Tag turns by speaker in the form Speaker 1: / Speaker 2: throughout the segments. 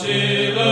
Speaker 1: Shiva.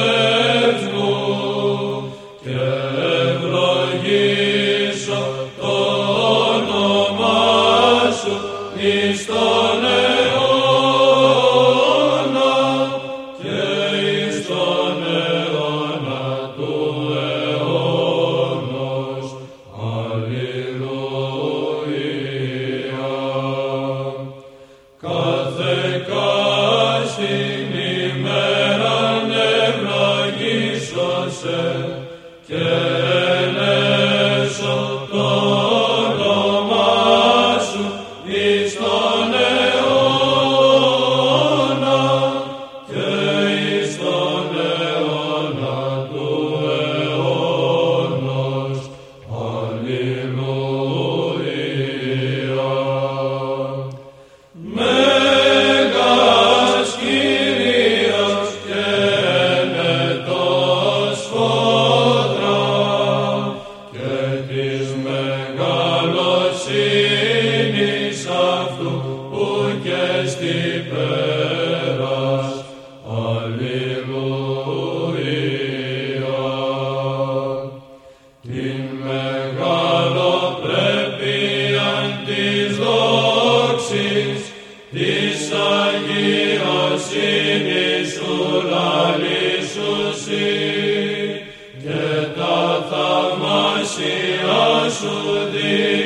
Speaker 1: Man. Amen.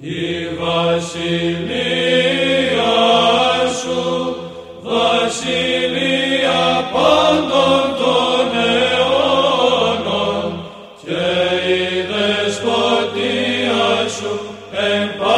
Speaker 1: η σου, βασιλεία πάντων των αιώνων και η δεσποτεία σου εμπάρει.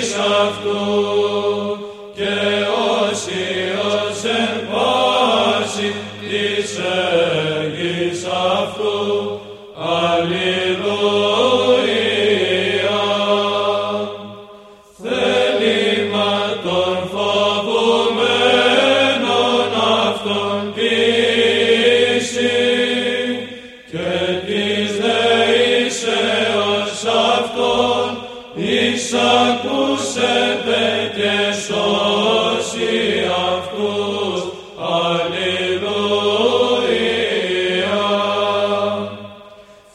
Speaker 1: Shaftu. Εισακούσετε και σώσει αυτούς. Αλληλούια.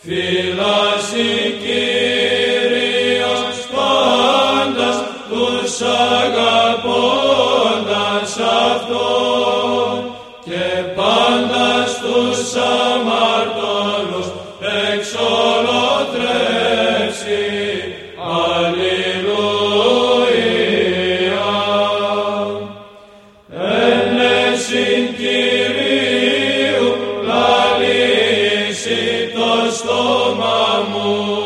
Speaker 1: Φυλάσσει Κύριος πάντας τους αγαπώντας Αυτόν και πάντας στους αμαρτωλούς εξολοτρέψει. Το στόμα μου